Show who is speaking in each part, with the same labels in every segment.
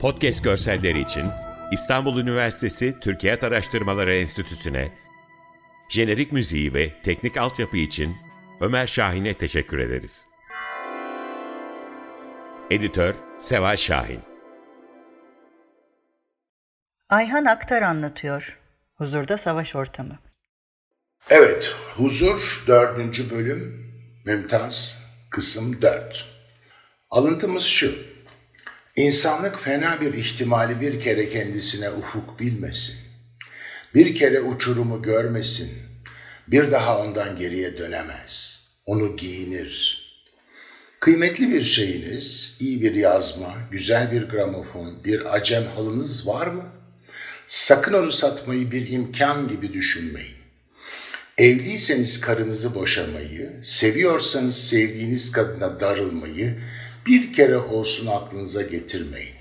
Speaker 1: Podcast görselleri için İstanbul Üniversitesi Türkiye Araştırmaları Enstitüsü'ne, jenerik müziği ve teknik altyapı için Ömer Şahin'e teşekkür ederiz. Editör Seval Şahin
Speaker 2: Ayhan Aktar anlatıyor. Huzurda savaş ortamı.
Speaker 3: Evet, Huzur 4. bölüm, Mümtaz, kısım 4. Alıntımız şu. İnsanlık fena bir ihtimali bir kere kendisine ufuk bilmesin. Bir kere uçurumu görmesin. Bir daha ondan geriye dönemez. Onu giyinir. Kıymetli bir şeyiniz, iyi bir yazma, güzel bir gramofon, bir acem halınız var mı? Sakın onu satmayı bir imkan gibi düşünmeyin. Evliyseniz karınızı boşamayı, seviyorsanız sevdiğiniz kadına darılmayı, bir kere olsun aklınıza getirmeyin.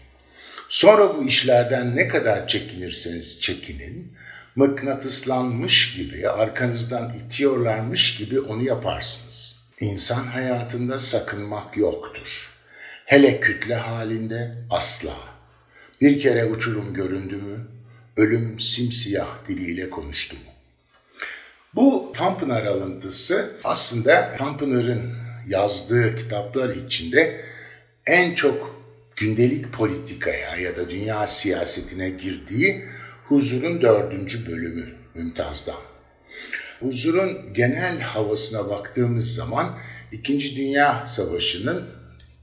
Speaker 3: Sonra bu işlerden ne kadar çekinirseniz çekinin, mıknatıslanmış gibi, arkanızdan itiyorlarmış gibi onu yaparsınız. İnsan hayatında sakınmak yoktur. Hele kütle halinde asla. Bir kere uçurum göründü mü, ölüm simsiyah diliyle konuştu mu? Bu Tanpınar alıntısı aslında Tanpınar'ın yazdığı kitaplar içinde en çok gündelik politikaya ya da dünya siyasetine girdiği Huzur'un dördüncü bölümü Mümtaz'dan. Huzur'un genel havasına baktığımız zaman İkinci Dünya Savaşı'nın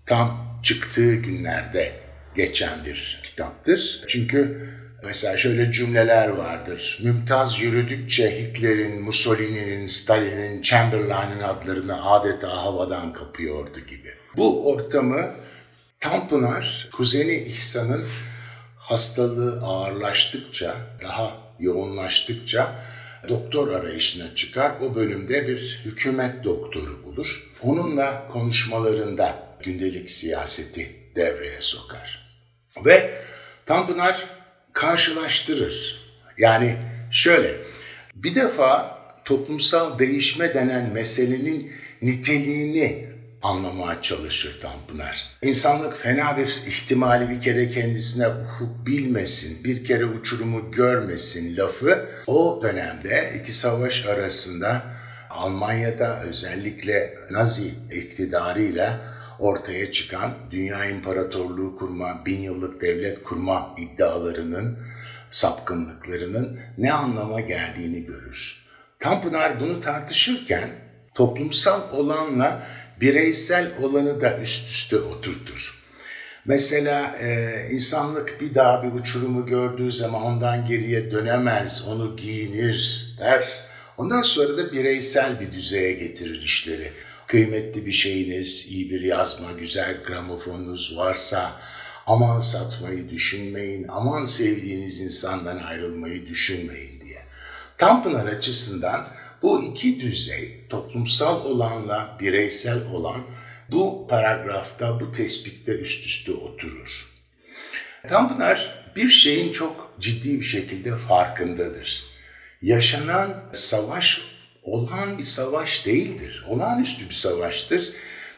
Speaker 3: tam çıktığı günlerde geçen bir kitaptır. Çünkü mesela şöyle cümleler vardır. Mümtaz yürüdükçe Hitler'in, Mussolini'nin, Stalin'in, Chamberlain'in adlarını adeta havadan kapıyordu gibi. Bu ortamı Tanpınar, kuzeni İhsan'ın hastalığı ağırlaştıkça, daha yoğunlaştıkça doktor arayışına çıkar. O bölümde bir hükümet doktoru bulur. Onunla konuşmalarında gündelik siyaseti devreye sokar. Ve Tanpınar karşılaştırır. Yani şöyle, bir defa toplumsal değişme denen meselenin niteliğini anlamaya çalışır Tanpınar. İnsanlık fena bir ihtimali bir kere kendisine ufuk bilmesin, bir kere uçurumu görmesin lafı o dönemde iki savaş arasında Almanya'da özellikle Nazi iktidarıyla ortaya çıkan dünya imparatorluğu kurma, bin yıllık devlet kurma iddialarının, sapkınlıklarının ne anlama geldiğini görür. Tanpınar bunu tartışırken toplumsal olanla bireysel olanı da üst üste oturtur. Mesela e, insanlık bir daha bir uçurumu gördüğü zaman ondan geriye dönemez, onu giyinir der. Ondan sonra da bireysel bir düzeye getirir işleri. Kıymetli bir şeyiniz, iyi bir yazma, güzel gramofonunuz varsa aman satmayı düşünmeyin, aman sevdiğiniz insandan ayrılmayı düşünmeyin diye. Tanpınar açısından bu iki düzey, toplumsal olanla bireysel olan bu paragrafta, bu tespitte üst üste oturur. Tanpınar bir şeyin çok ciddi bir şekilde farkındadır. Yaşanan savaş olağan bir savaş değildir. Olağanüstü bir savaştır.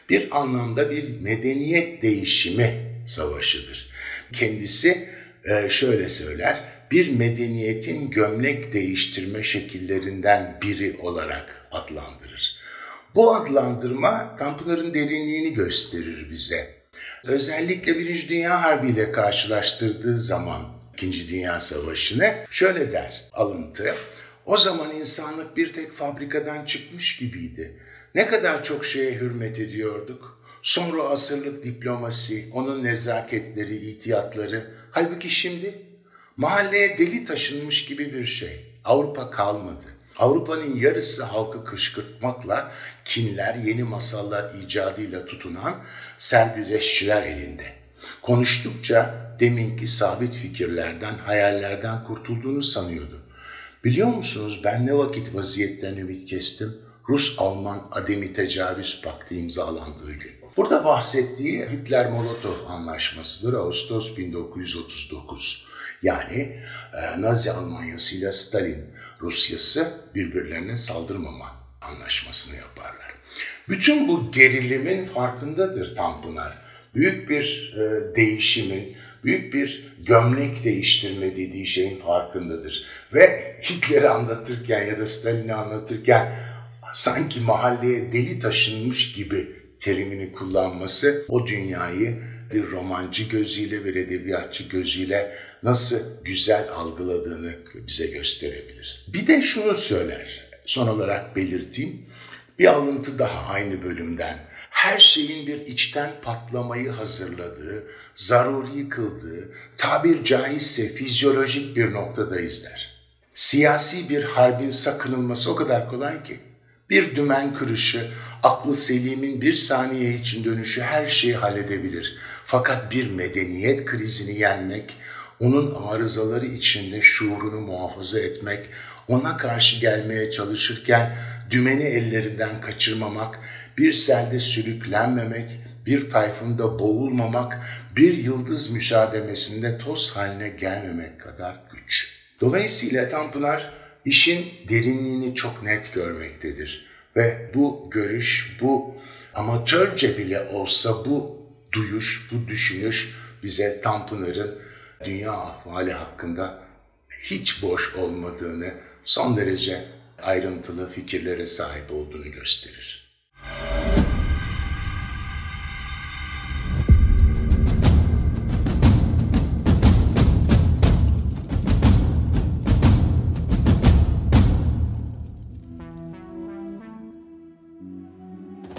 Speaker 3: Bir anlamda bir medeniyet değişimi savaşıdır. Kendisi e, şöyle söyler, bir medeniyetin gömlek değiştirme şekillerinden biri olarak adlandırır. Bu adlandırma Tanpınar'ın derinliğini gösterir bize. Özellikle Birinci Dünya Harbi ile karşılaştırdığı zaman İkinci Dünya Savaşı'nı şöyle der alıntı. O zaman insanlık bir tek fabrikadan çıkmış gibiydi. Ne kadar çok şeye hürmet ediyorduk. Sonra asırlık diplomasi, onun nezaketleri, ihtiyatları. Halbuki şimdi mahalleye deli taşınmış gibi bir şey. Avrupa kalmadı. Avrupa'nın yarısı halkı kışkırtmakla, kinler, yeni masallar icadıyla tutunan sergüzeşçiler elinde. Konuştukça deminki sabit fikirlerden, hayallerden kurtulduğunu sanıyordu. Biliyor musunuz ben ne vakit vaziyetten ümit kestim? Rus-Alman Ademi Tecavüz Paktı imzalandığı gün. Burada bahsettiği Hitler-Molotov anlaşmasıdır Ağustos 1939. Yani e, Nazi Almanyası ile Stalin Rusyası birbirlerine saldırmama anlaşmasını yaparlar. Bütün bu gerilimin farkındadır Tanpınar. Büyük bir e, değişimin, büyük bir gömlek değiştirme dediği şeyin farkındadır. Ve Hitler'i anlatırken ya da Stalin'i anlatırken sanki mahalleye deli taşınmış gibi terimini kullanması o dünyayı bir romancı gözüyle bir edebiyatçı gözüyle nasıl güzel algıladığını bize gösterebilir. Bir de şunu söyler, son olarak belirteyim. Bir alıntı daha aynı bölümden. Her şeyin bir içten patlamayı hazırladığı, zaruri kıldığı, tabir caizse fizyolojik bir noktada izler. Siyasi bir harbin sakınılması o kadar kolay ki. Bir dümen kırışı, aklı selimin bir saniye için dönüşü her şeyi halledebilir. Fakat bir medeniyet krizini yenmek, onun arızaları içinde şuurunu muhafaza etmek, ona karşı gelmeye çalışırken dümeni ellerinden kaçırmamak, bir selde sürüklenmemek, bir tayfunda boğulmamak, bir yıldız müsaademesinde toz haline gelmemek kadar güç. Dolayısıyla Tanpınar işin derinliğini çok net görmektedir. Ve bu görüş, bu amatörce bile olsa bu duyuş, bu düşünüş bize Tanpınar'ın dünya ahvali hakkında hiç boş olmadığını, son derece ayrıntılı fikirlere sahip olduğunu gösterir.